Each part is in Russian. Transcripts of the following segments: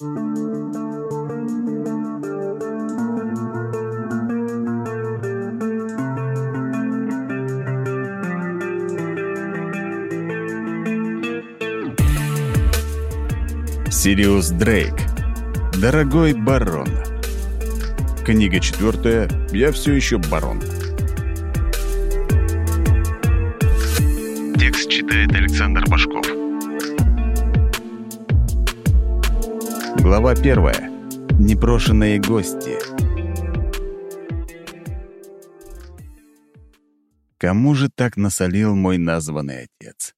Сириус Дрейк. Дорогой барон. Книга четвертая. Я все еще барон. Текст читает Александр Башков. Глава первая. Непрошенные гости. Кому же так насолил мой названный отец?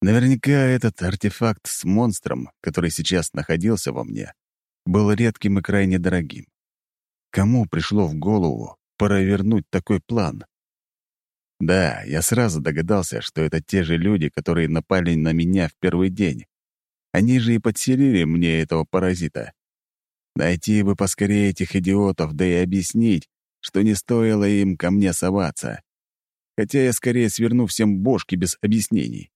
Наверняка этот артефакт с монстром, который сейчас находился во мне, был редким и крайне дорогим. Кому пришло в голову провернуть такой план? Да, я сразу догадался, что это те же люди, которые напали на меня в первый день. Они же и подселили мне этого паразита. Найти бы поскорее этих идиотов, да и объяснить, что не стоило им ко мне соваться. Хотя я скорее сверну всем бошки без объяснений.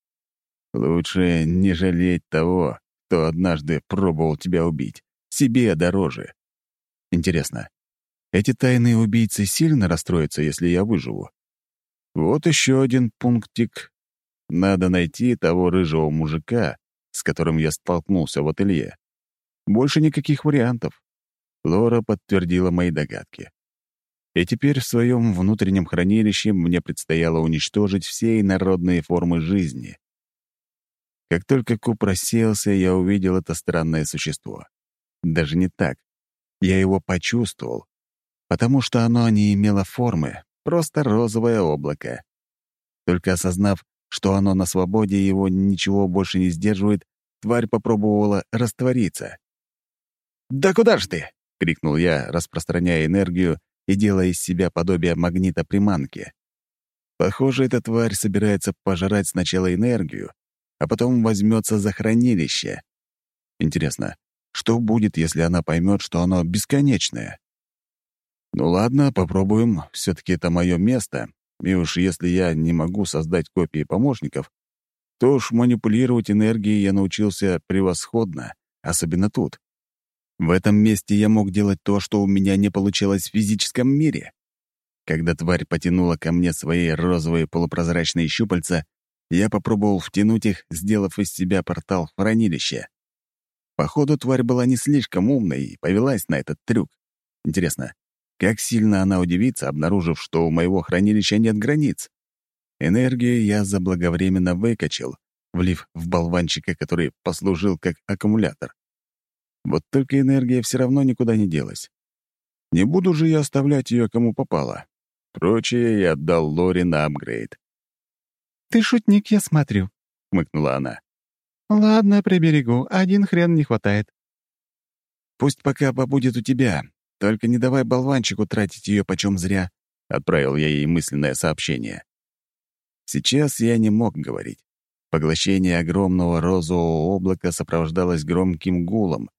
Лучше не жалеть того, кто однажды пробовал тебя убить. Себе дороже. Интересно, эти тайные убийцы сильно расстроятся, если я выживу? Вот еще один пунктик. Надо найти того рыжего мужика, с которым я столкнулся в ателье. Больше никаких вариантов. Лора подтвердила мои догадки. И теперь в своем внутреннем хранилище мне предстояло уничтожить все инородные формы жизни. Как только куб рассеялся, я увидел это странное существо. Даже не так. Я его почувствовал, потому что оно не имело формы, просто розовое облако. Только осознав, что оно на свободе его ничего больше не сдерживает, тварь попробовала раствориться. «Да куда ж ты?» — крикнул я, распространяя энергию и делая из себя подобие магнита приманки. Похоже, эта тварь собирается пожрать сначала энергию, а потом возьмется за хранилище. Интересно, что будет, если она поймет, что оно бесконечное? Ну ладно, попробуем. Все-таки это мое место. И уж если я не могу создать копии помощников, то уж манипулировать энергией я научился превосходно, особенно тут. В этом месте я мог делать то, что у меня не получилось в физическом мире. Когда тварь потянула ко мне свои розовые полупрозрачные щупальца, я попробовал втянуть их, сделав из себя портал в хранилище. Походу, тварь была не слишком умной и повелась на этот трюк. Интересно, как сильно она удивится, обнаружив, что у моего хранилища нет границ? Энергию я заблаговременно выкачал, влив в болванчика, который послужил как аккумулятор. Вот только энергия все равно никуда не делась. Не буду же я оставлять ее кому попало. Прочее я отдал Лори на апгрейд. «Ты шутник, я смотрю», — хмыкнула она. «Ладно, приберегу. Один хрен не хватает». «Пусть пока побудет у тебя. Только не давай болванчику тратить ее почем зря», — отправил я ей мысленное сообщение. Сейчас я не мог говорить. Поглощение огромного розового облака сопровождалось громким гулом,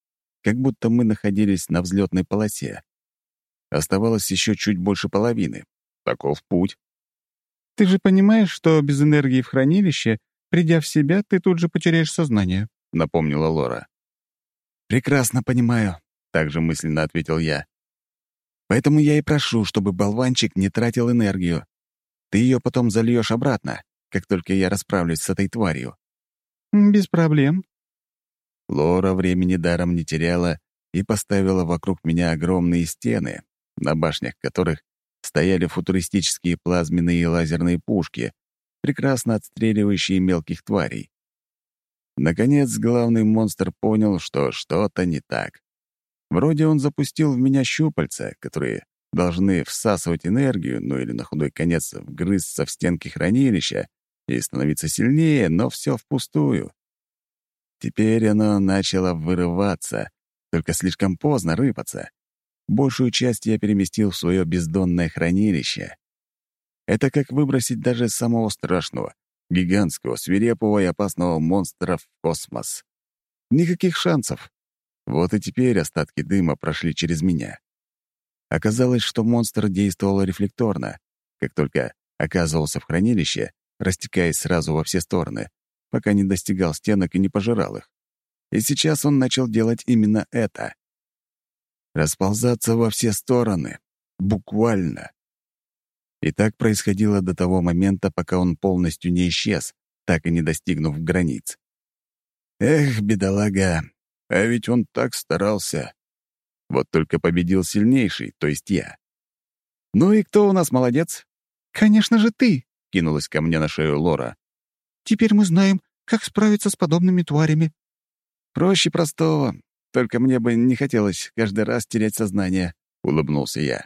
как будто мы находились на взлетной полосе. Оставалось еще чуть больше половины. Таков путь. Ты же понимаешь, что без энергии в хранилище, придя в себя, ты тут же потеряешь сознание», — напомнила Лора. «Прекрасно понимаю», — также мысленно ответил я. «Поэтому я и прошу, чтобы болванчик не тратил энергию. Ты ее потом зальешь обратно, как только я расправлюсь с этой тварью». «Без проблем». Лора времени даром не теряла и поставила вокруг меня огромные стены, на башнях которых стояли футуристические плазменные и лазерные пушки, прекрасно отстреливающие мелких тварей. Наконец, главный монстр понял, что что-то не так. Вроде он запустил в меня щупальца, которые должны всасывать энергию, ну или на худой конец вгрызться в стенки хранилища и становиться сильнее, но все впустую. Теперь оно начало вырываться, только слишком поздно рыпаться. Большую часть я переместил в свое бездонное хранилище. Это как выбросить даже самого страшного, гигантского, свирепого и опасного монстра в космос. Никаких шансов. Вот и теперь остатки дыма прошли через меня. Оказалось, что монстр действовал рефлекторно. Как только оказывался в хранилище, растекаясь сразу во все стороны, пока не достигал стенок и не пожирал их. И сейчас он начал делать именно это. Расползаться во все стороны. Буквально. И так происходило до того момента, пока он полностью не исчез, так и не достигнув границ. Эх, бедолага, а ведь он так старался. Вот только победил сильнейший, то есть я. «Ну и кто у нас молодец?» «Конечно же ты!» — кинулась ко мне на шею Лора. «Теперь мы знаем, как справиться с подобными тварями». «Проще простого. Только мне бы не хотелось каждый раз терять сознание», — улыбнулся я.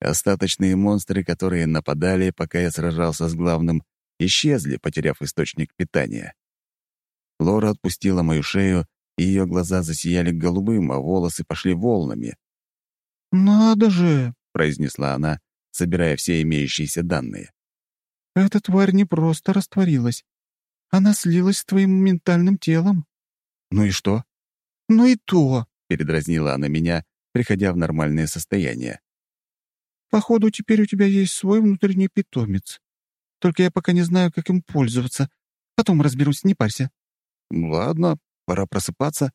Остаточные монстры, которые нападали, пока я сражался с главным, исчезли, потеряв источник питания. Лора отпустила мою шею, ее глаза засияли голубым, а волосы пошли волнами. «Надо же!» — произнесла она, собирая все имеющиеся данные. «Эта тварь не просто растворилась. Она слилась с твоим ментальным телом». «Ну и что?» «Ну и то», — передразнила она меня, приходя в нормальное состояние. «Походу, теперь у тебя есть свой внутренний питомец. Только я пока не знаю, как им пользоваться. Потом разберусь, не парься». «Ладно, пора просыпаться.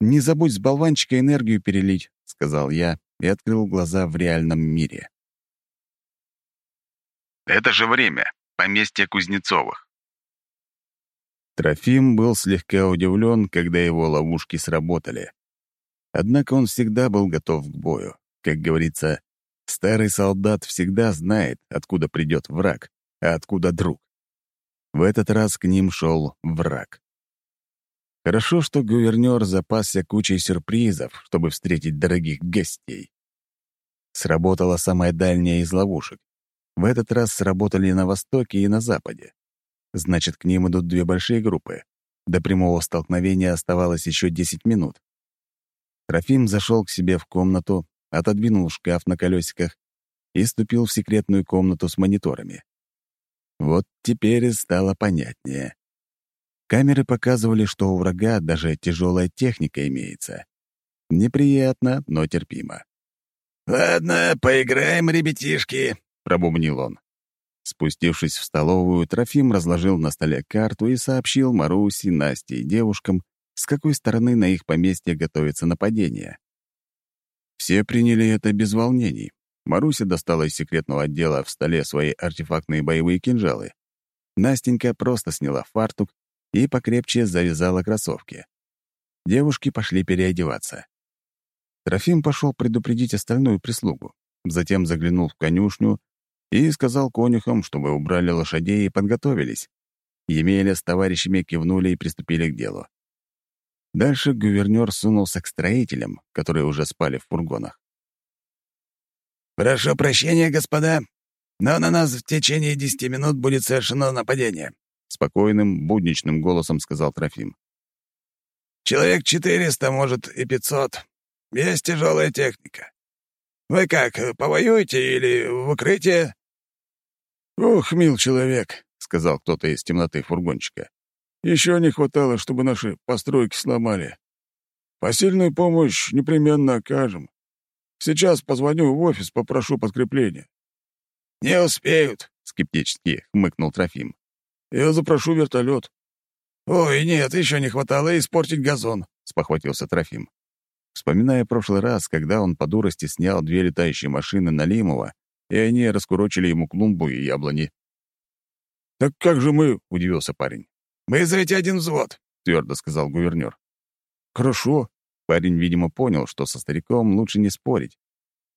Не забудь с болванчика энергию перелить», — сказал я и открыл глаза в реальном мире. Это же время. Поместье Кузнецовых. Трофим был слегка удивлен, когда его ловушки сработали. Однако он всегда был готов к бою. Как говорится, старый солдат всегда знает, откуда придет враг, а откуда друг. В этот раз к ним шел враг. Хорошо, что гувернер запасся кучей сюрпризов, чтобы встретить дорогих гостей. Сработала самая дальняя из ловушек. В этот раз сработали на востоке и на западе. Значит, к ним идут две большие группы. До прямого столкновения оставалось еще 10 минут. Трофим зашел к себе в комнату, отодвинул шкаф на колесиках и ступил в секретную комнату с мониторами. Вот теперь стало понятнее. Камеры показывали, что у врага даже тяжелая техника имеется. Неприятно, но терпимо. «Ладно, поиграем, ребятишки», — пробубнил он. Спустившись в столовую, Трофим разложил на столе карту и сообщил Марусе, Насте и девушкам, с какой стороны на их поместье готовится нападение. Все приняли это без волнений. Маруся достала из секретного отдела в столе свои артефактные боевые кинжалы. Настенька просто сняла фартук и покрепче завязала кроссовки. Девушки пошли переодеваться. Трофим пошел предупредить остальную прислугу, затем заглянул в конюшню и сказал конюхам, чтобы убрали лошадей и подготовились. Емеля с товарищами кивнули и приступили к делу. Дальше гувернер сунулся к строителям, которые уже спали в фургонах. «Прошу прощения, господа, но на нас в течение десяти минут будет совершено нападение спокойным, будничным голосом сказал Трофим. «Человек четыреста, может, и пятьсот. Есть тяжелая техника. Вы как, повоюете или в укрытие?» «Ох, мил человек», — сказал кто-то из темноты фургончика. «Еще не хватало, чтобы наши постройки сломали. Посильную помощь непременно окажем. Сейчас позвоню в офис, попрошу подкрепления». «Не успеют», — скептически хмыкнул Трофим. Я запрошу вертолет. «Ой, нет, еще не хватало испортить газон», — спохватился Трофим. Вспоминая прошлый раз, когда он по дурости снял две летающие машины Налимова, и они раскурочили ему клумбу и яблони. «Так как же мы?» — удивился парень. «Вызовите один взвод», — твердо сказал гувернер. «Хорошо». Парень, видимо, понял, что со стариком лучше не спорить.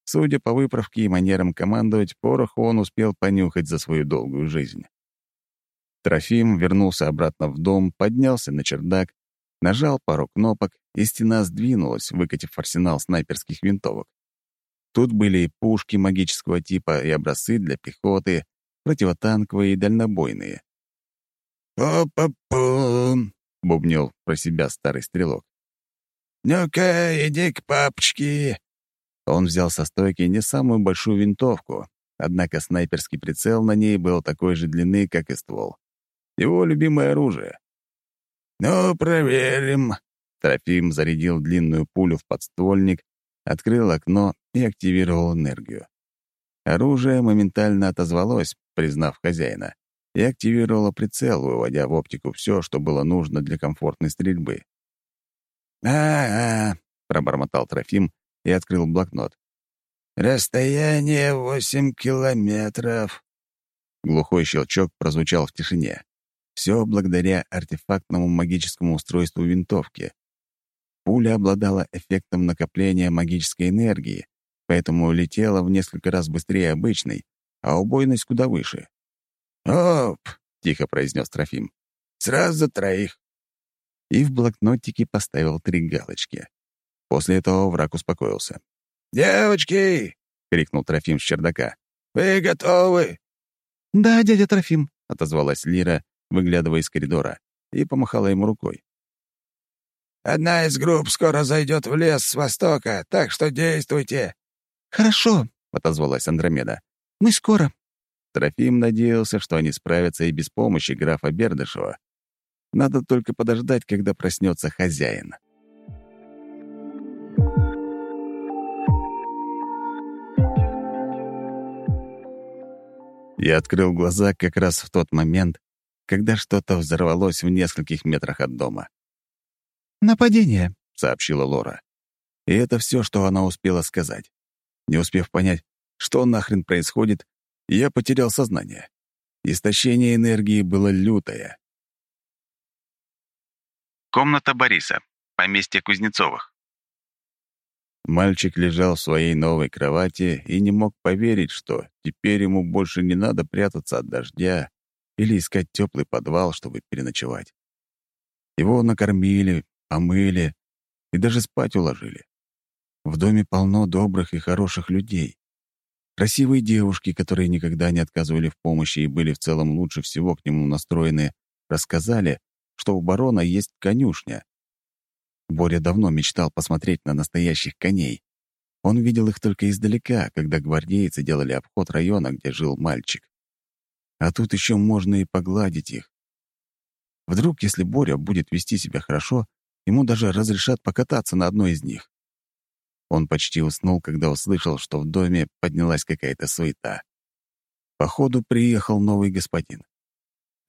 Судя по выправке и манерам командовать, порох он успел понюхать за свою долгую жизнь. Трофим вернулся обратно в дом, поднялся на чердак, нажал пару кнопок, и стена сдвинулась, выкатив арсенал снайперских винтовок. Тут были и пушки магического типа, и образцы для пехоты, противотанковые и дальнобойные. «О-па-пум!» — бубнил про себя старый стрелок. «Ну-ка, иди к папочке!» Он взял со стойки не самую большую винтовку, однако снайперский прицел на ней был такой же длины, как и ствол. Его любимое оружие. «Ну, проверим». Трофим зарядил длинную пулю в подствольник, открыл окно и активировал энергию. Оружие моментально отозвалось, признав хозяина. и активировала прицел, выводя в оптику все, что было нужно для комфортной стрельбы. «А-а», — пробормотал Трофим и открыл блокнот. «Расстояние восемь километров». Глухой щелчок прозвучал в тишине. Все благодаря артефактному магическому устройству винтовки. Пуля обладала эффектом накопления магической энергии, поэтому летела в несколько раз быстрее обычной, а убойность куда выше. «Оп!» — тихо произнес Трофим. «Сразу за троих!» И в блокнотике поставил три галочки. После этого враг успокоился. «Девочки!» — крикнул Трофим с чердака. «Вы готовы?» «Да, дядя Трофим», — отозвалась Лира, выглядывая из коридора, и помахала ему рукой. «Одна из групп скоро зайдет в лес с востока, так что действуйте». «Хорошо», — отозвалась Андромеда. «Мы скоро». Трофим надеялся, что они справятся и без помощи графа Бердышева. Надо только подождать, когда проснется хозяин. Я открыл глаза как раз в тот момент, когда что-то взорвалось в нескольких метрах от дома. «Нападение», — сообщила Лора. И это все, что она успела сказать. Не успев понять, что нахрен происходит, я потерял сознание. Истощение энергии было лютое. Комната Бориса. Поместье Кузнецовых. Мальчик лежал в своей новой кровати и не мог поверить, что теперь ему больше не надо прятаться от дождя или искать теплый подвал, чтобы переночевать. Его накормили, помыли и даже спать уложили. В доме полно добрых и хороших людей. Красивые девушки, которые никогда не отказывали в помощи и были в целом лучше всего к нему настроены, рассказали, что у барона есть конюшня. Боря давно мечтал посмотреть на настоящих коней. Он видел их только издалека, когда гвардейцы делали обход района, где жил мальчик. А тут еще можно и погладить их. Вдруг, если Боря будет вести себя хорошо, ему даже разрешат покататься на одной из них. Он почти уснул, когда услышал, что в доме поднялась какая-то суета. Походу, приехал новый господин.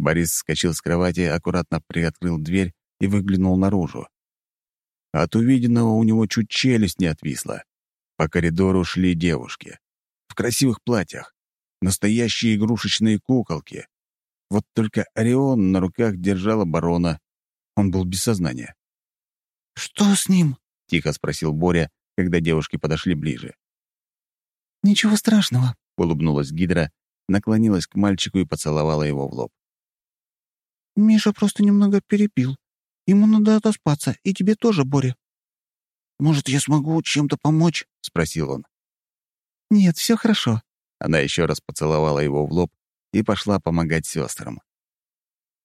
Борис вскочил с кровати, аккуратно приоткрыл дверь и выглянул наружу. От увиденного у него чуть челюсть не отвисла. По коридору шли девушки. В красивых платьях. Настоящие игрушечные куколки. Вот только Орион на руках держал барона. Он был без сознания. «Что с ним?» — тихо спросил Боря, когда девушки подошли ближе. «Ничего страшного», — улыбнулась Гидра, наклонилась к мальчику и поцеловала его в лоб. «Миша просто немного перепил. Ему надо отоспаться, и тебе тоже, Боря». «Может, я смогу чем-то помочь?» — спросил он. «Нет, все хорошо». Она еще раз поцеловала его в лоб и пошла помогать сестрам.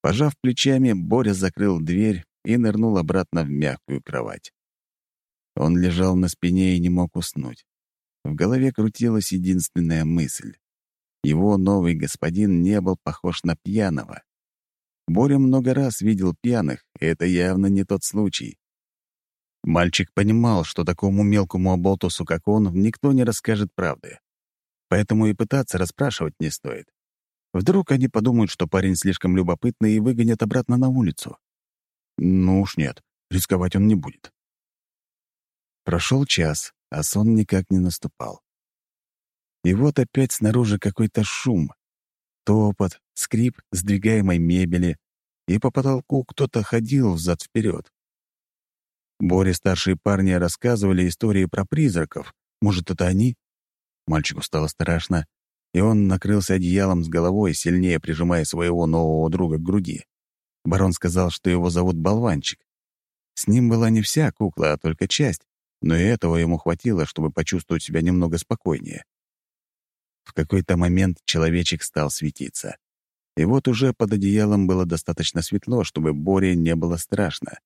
Пожав плечами, Боря закрыл дверь и нырнул обратно в мягкую кровать. Он лежал на спине и не мог уснуть. В голове крутилась единственная мысль. Его новый господин не был похож на пьяного. Боря много раз видел пьяных, и это явно не тот случай. Мальчик понимал, что такому мелкому оболтусу, как он, никто не расскажет правды. Поэтому и пытаться расспрашивать не стоит. Вдруг они подумают, что парень слишком любопытный и выгонят обратно на улицу. Ну уж нет, рисковать он не будет. Прошел час, а сон никак не наступал. И вот опять снаружи какой-то шум. Топот, скрип сдвигаемой мебели, и по потолку кто-то ходил взад-вперед. Боре старшие парни рассказывали истории про призраков. Может, это они? Мальчику стало страшно, и он накрылся одеялом с головой, сильнее прижимая своего нового друга к груди. Барон сказал, что его зовут Болванчик. С ним была не вся кукла, а только часть, но и этого ему хватило, чтобы почувствовать себя немного спокойнее. В какой-то момент человечек стал светиться. И вот уже под одеялом было достаточно светло, чтобы Боре не было страшно.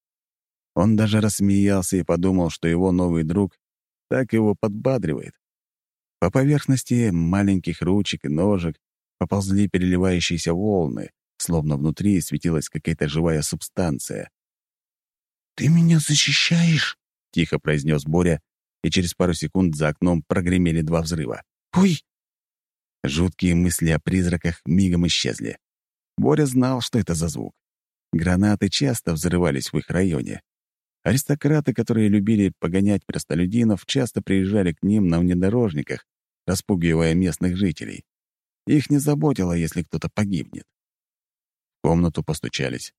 Он даже рассмеялся и подумал, что его новый друг так его подбадривает. По поверхности маленьких ручек и ножек поползли переливающиеся волны, словно внутри светилась какая-то живая субстанция. «Ты меня защищаешь?» — тихо произнес Боря, и через пару секунд за окном прогремели два взрыва. «Ой!» Жуткие мысли о призраках мигом исчезли. Боря знал, что это за звук. Гранаты часто взрывались в их районе. Аристократы, которые любили погонять простолюдинов, часто приезжали к ним на внедорожниках, распугивая местных жителей. Их не заботило, если кто-то погибнет. В комнату постучались.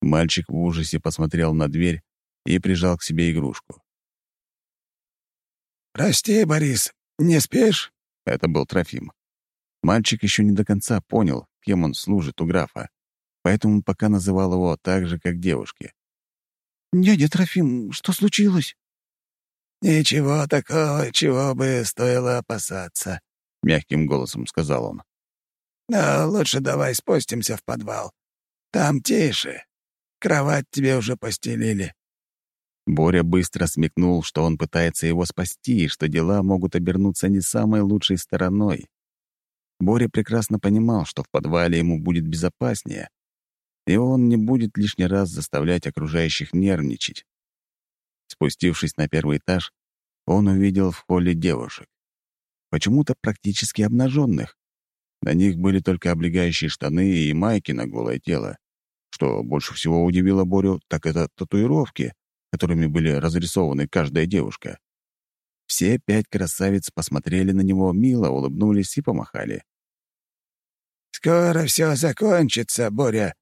Мальчик в ужасе посмотрел на дверь и прижал к себе игрушку. «Прости, Борис, не спишь?» — это был Трофим. Мальчик еще не до конца понял, кем он служит у графа, поэтому пока называл его так же, как девушки. «Дядя Трофим, что случилось?» «Ничего такого, чего бы стоило опасаться», — мягким голосом сказал он. «Но лучше давай спустимся в подвал. Там тише. Кровать тебе уже постелили». Боря быстро смекнул, что он пытается его спасти, и что дела могут обернуться не самой лучшей стороной. Боря прекрасно понимал, что в подвале ему будет безопаснее, и он не будет лишний раз заставлять окружающих нервничать. Спустившись на первый этаж, он увидел в холле девушек. Почему-то практически обнаженных. На них были только облегающие штаны и майки на голое тело. Что больше всего удивило Борю, так это татуировки, которыми были разрисованы каждая девушка. Все пять красавиц посмотрели на него, мило улыбнулись и помахали. «Скоро все закончится, Боря.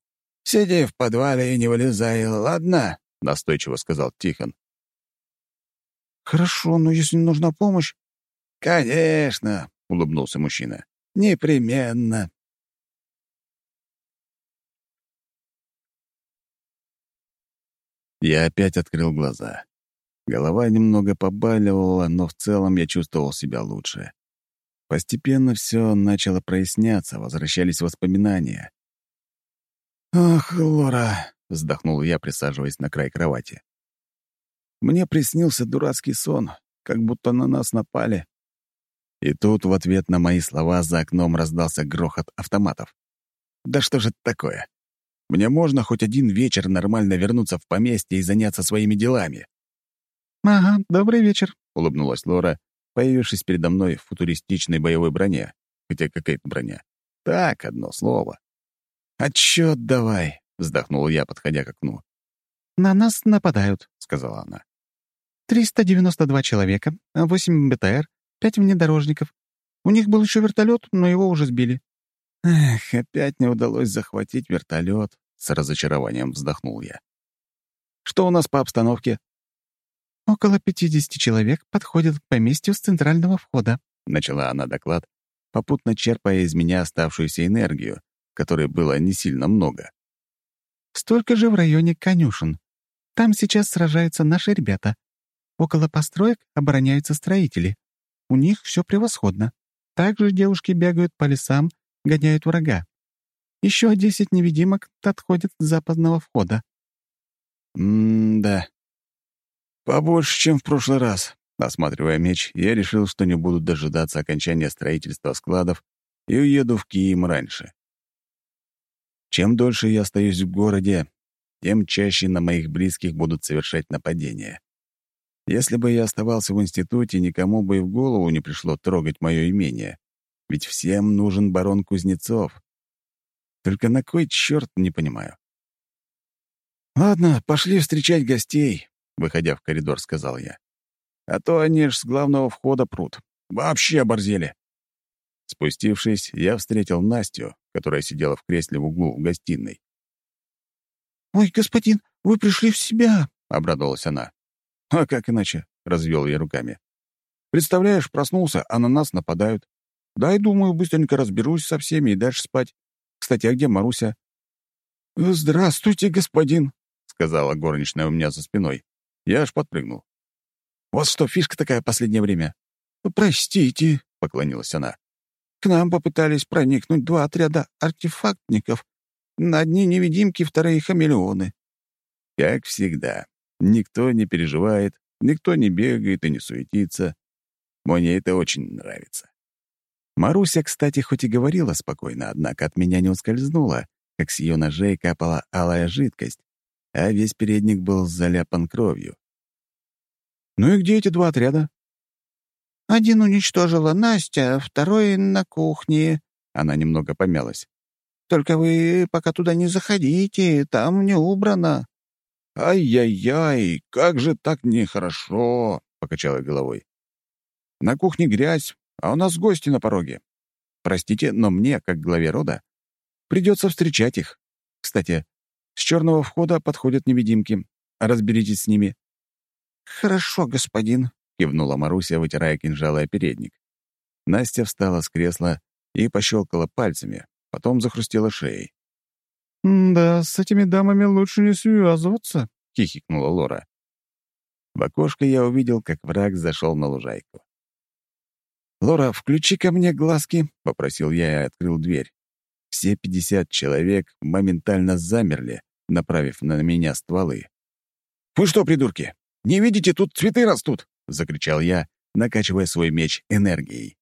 Сиди в подвале и не вылезай, ладно?» — настойчиво сказал Тихон. «Хорошо, но если нужна помощь...» «Конечно», — улыбнулся мужчина. «Непременно». Я опять открыл глаза. Голова немного побаливала, но в целом я чувствовал себя лучше. Постепенно все начало проясняться, возвращались воспоминания. «Ах, Лора!» — вздохнул я, присаживаясь на край кровати. Мне приснился дурацкий сон, как будто на нас напали. И тут в ответ на мои слова за окном раздался грохот автоматов. Да что же это такое? Мне можно хоть один вечер нормально вернуться в поместье и заняться своими делами. «Ага, добрый вечер», — улыбнулась Лора, появившись передо мной в футуристичной боевой броне. Хотя какая-то броня. Так, одно слово. «Отчет давай», — вздохнул я, подходя к окну. «На нас нападают», — сказала она. «392 человека, 8 БТР, 5 внедорожников. У них был еще вертолет, но его уже сбили». «Эх, опять не удалось захватить вертолет», — с разочарованием вздохнул я. «Что у нас по обстановке?» «Около 50 человек подходят к поместью с центрального входа», — начала она доклад, попутно черпая из меня оставшуюся энергию, которой было не сильно много. «Столько же в районе конюшен. Там сейчас сражаются наши ребята. Около построек обороняются строители. У них все превосходно. Также девушки бегают по лесам, гоняют врага. Еще десять невидимок отходят с западного входа». «М-да», «Побольше, чем в прошлый раз». Осматривая меч, я решил, что не буду дожидаться окончания строительства складов и уеду в Киим раньше. Чем дольше я остаюсь в городе, тем чаще на моих близких будут совершать нападения. Если бы я оставался в институте, никому бы и в голову не пришло трогать мое имение. Ведь всем нужен барон Кузнецов. Только на кой черт не понимаю. «Ладно, пошли встречать гостей», выходя в коридор, сказал я. «А то они ж с главного входа прут. Вообще оборзели». Спустившись, я встретил Настю, которая сидела в кресле в углу в гостиной. «Ой, господин, вы пришли в себя!» — обрадовалась она. «А как иначе?» — развел я руками. «Представляешь, проснулся, а на нас нападают. Дай, думаю, быстренько разберусь со всеми и дальше спать. Кстати, а где Маруся?» «Здравствуйте, господин», — сказала горничная у меня за спиной. Я аж подпрыгнул. «Вот что фишка такая последнее время». «Простите», — поклонилась она. «К нам попытались проникнуть два отряда артефактников. На одни невидимки, вторые хамелеоны». Как всегда. Никто не переживает, никто не бегает и не суетится. Мне это очень нравится. Маруся, кстати, хоть и говорила спокойно, однако от меня не ускользнула, как с ее ножей капала алая жидкость, а весь передник был заляпан кровью. «Ну и где эти два отряда?» «Один уничтожила Настя, второй — на кухне». Она немного помялась. Только вы пока туда не заходите, там не убрано». «Ай-яй-яй, как же так нехорошо!» — покачала головой. «На кухне грязь, а у нас гости на пороге. Простите, но мне, как главе рода, придется встречать их. Кстати, с черного входа подходят невидимки. Разберитесь с ними». «Хорошо, господин», — кивнула Маруся, вытирая кинжал и передник. Настя встала с кресла и пощелкала пальцами, потом захрустела шеей. «Да, с этими дамами лучше не связываться», — хихикнула Лора. В окошко я увидел, как враг зашел на лужайку. «Лора, включи ко мне глазки», — попросил я и открыл дверь. Все пятьдесят человек моментально замерли, направив на меня стволы. «Вы что, придурки, не видите, тут цветы растут!» — закричал я, накачивая свой меч энергией.